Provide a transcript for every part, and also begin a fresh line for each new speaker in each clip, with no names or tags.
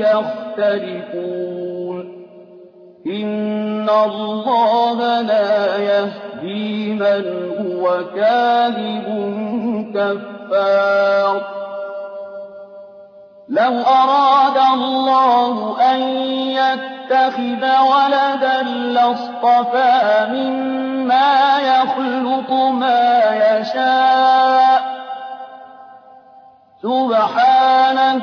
يختلفون. إن الله لا يهدي من هو كاذب كفار. لو أراد الله أن يتخذ ولدا لاصطفى مما يخلق ما يشاء. سبحانه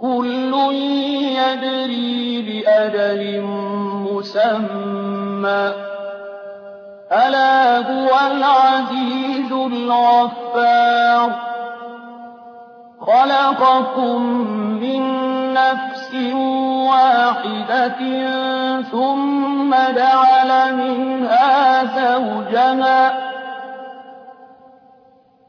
كل يجري لأجل مسمى. ألا هو العزيز الغفار. خلقكم من نفس واحدة ثم جعل منها زوجها.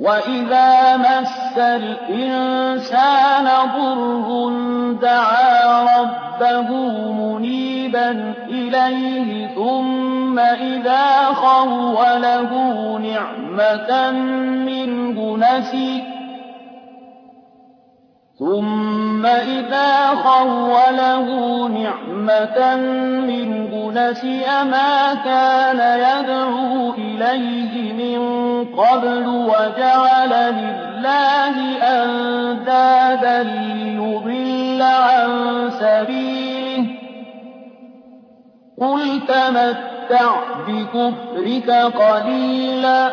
وإذا مس الإنسان ضر دعا ربه منيبا إليه ثم إذا خوله نعمة منه نسي ثم إذا خوله نعمة منه نسي ما كان يدعو إليه من قبل وجعل لله أندادا ليضل عن سبيله قل تمتع بكفرك قليلا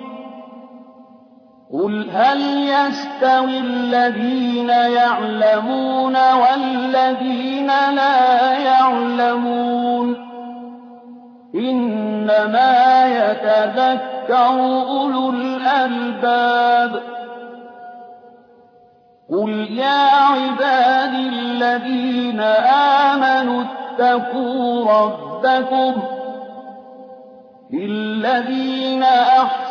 قُلْ هَلْ يَسْتَوِي الَّذِينَ يَعْلَمُونَ وَالَّذِينَ لَا يَعْلَمُونَ ۗ إِنَّمَا يَتَذَكَّرُ أُولُو الْأَلْبَابِ قُلْ يَا عِبَادِي الَّذِينَ آمَنُوا اتَّقُوا رَبَّكُمْ لِلَّذِينَ أَحْسَنُوا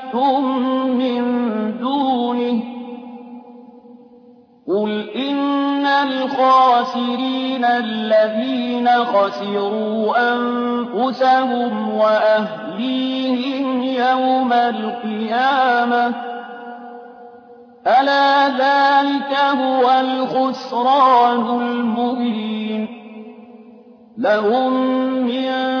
شِئْتُم مِّن دُونِهِ ۗ قُلْ إِنَّ الْخَاسِرِينَ الَّذِينَ خَسِرُوا أَنفُسَهُمْ وَأَهْلِيهِمْ يَوْمَ الْقِيَامَةِ أَلَا ذَٰلِكَ هُوَ الْخُسْرَانُ الْمُبِينُ لَهُم مِّن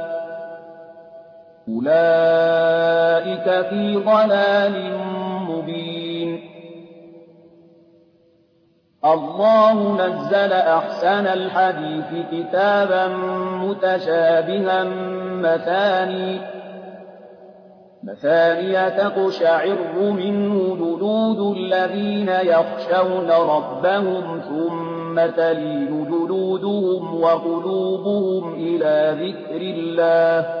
أُولَٰئِكَ فِي ضَلَالٍ مُّبِينٍ. اللَّهُ نَزَّلَ أَحْسَنَ الْحَدِيثِ كِتَابًا مُّتَشَابِهًا مَّثَانِيَ مثانية تقشعر منه جلود الذين يخشون ربهم ثم تلين جلودهم وقلوبهم إلى ذكر الله.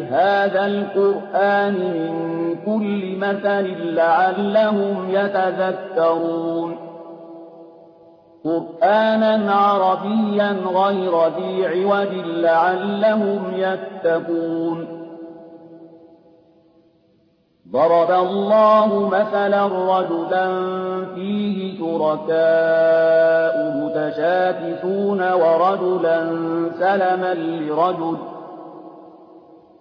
هذا القرآن من كل مثل لعلهم يتذكرون. قرآنا عربيا غير ذي عوج لعلهم يتقون. ضرب الله مثلا رجلا فيه شركاء متشاكسون ورجلا سلما لرجل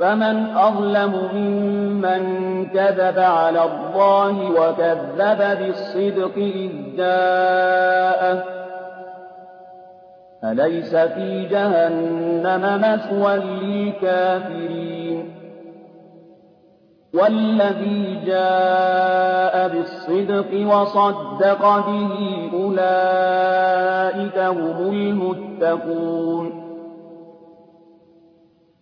فمن أظلم ممن كذب على الله وكذب بالصدق إذ جاءه أليس في جهنم مثوى للكافرين. والذي جاء بالصدق وصدق به أولئك هم المتقون.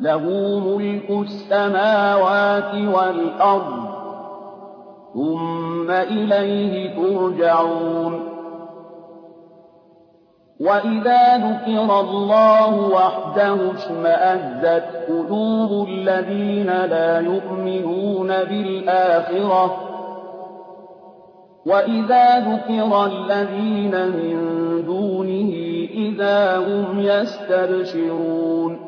له ملك السماوات والأرض. ثم إليه ترجعون. وإذا ذكر الله وحده اشمأزت قلوب الذين لا يؤمنون بالآخرة. وإذا ذكر الذين من دونه إذا هم يستبشرون.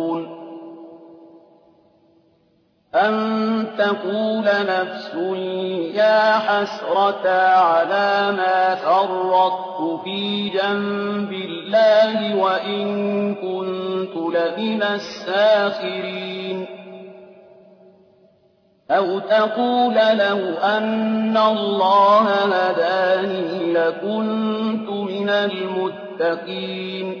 أَن تَقُولَ نَفْسٌ يَا حَسْرَتَا عَلَىٰ مَا فَرَّطتُ فِي جَنبِ اللَّهِ وَإِن كُنتُ لَمِنَ السَّاخِرِينَ أَوْ تَقُولَ لَوْ أَنَّ اللَّهَ هَدَانِي لَكُنتُ مِنَ الْمُتَّقِينَ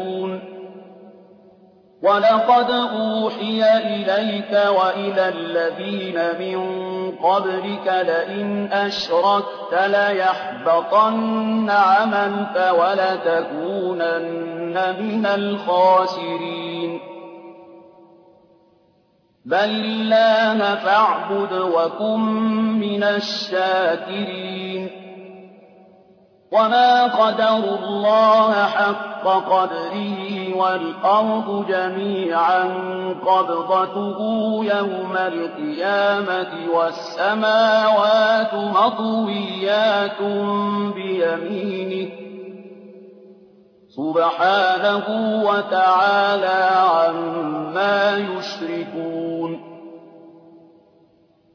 وَلَقَدْ أُوحِيَ إِلَيْكَ وَإِلَى الَّذِينَ مِن قَبْلِكَ لَئِنْ أَشْرَكْتَ لَيَحْبَطَنَّ عَمَلُكَ وَلَتَكُونَنَّ مِنَ الْخَاسِرِينَ بَلِ اللَّهَ فَاعْبُدْ وَكُن مِّنَ الشَّاكِرِينَ وَمَا قَدَرُوا اللَّهَ حَقَّ قَدْرِهِ وَالْأَرْضُ جَمِيعًا قَبْضَتُهُ يَوْمَ الْقِيَامَةِ وَالسَّمَاوَاتُ مَطْوِيَّاتٌ بِيَمِينِهِ ۚ سُبْحَانَهُ وَتَعَالَىٰ عَمَّا يُشْرِكُونَ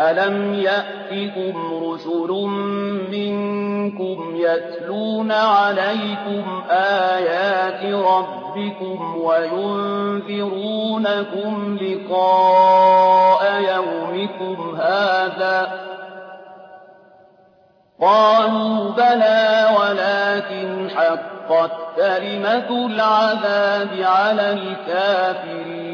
أَلَمْ يَأْتِكُمْ رُسُلٌ مِّنكُمْ يَتْلُونَ عَلَيْكُمْ آيَاتِ رَبِّكُمْ وَيُنذِرُونَكُمْ لِقَاءَ يَوْمِكُمْ هَٰذَا ۚ قَالُوا بَلَىٰ وَلَٰكِنْ حَقَّتْ كَلِمَةُ الْعَذَابِ عَلَى الْكَافِرِينَ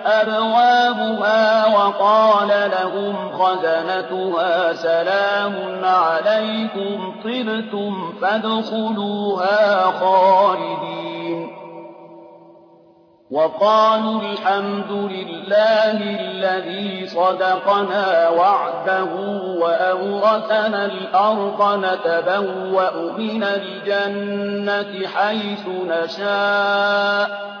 أبوابها وقال لهم خزنتها سلام عليكم طبتم فادخلوها خالدين. وقالوا الحمد لله الذي صدقنا وعده وأورثنا الأرض نتبوأ من الجنة حيث نشاء.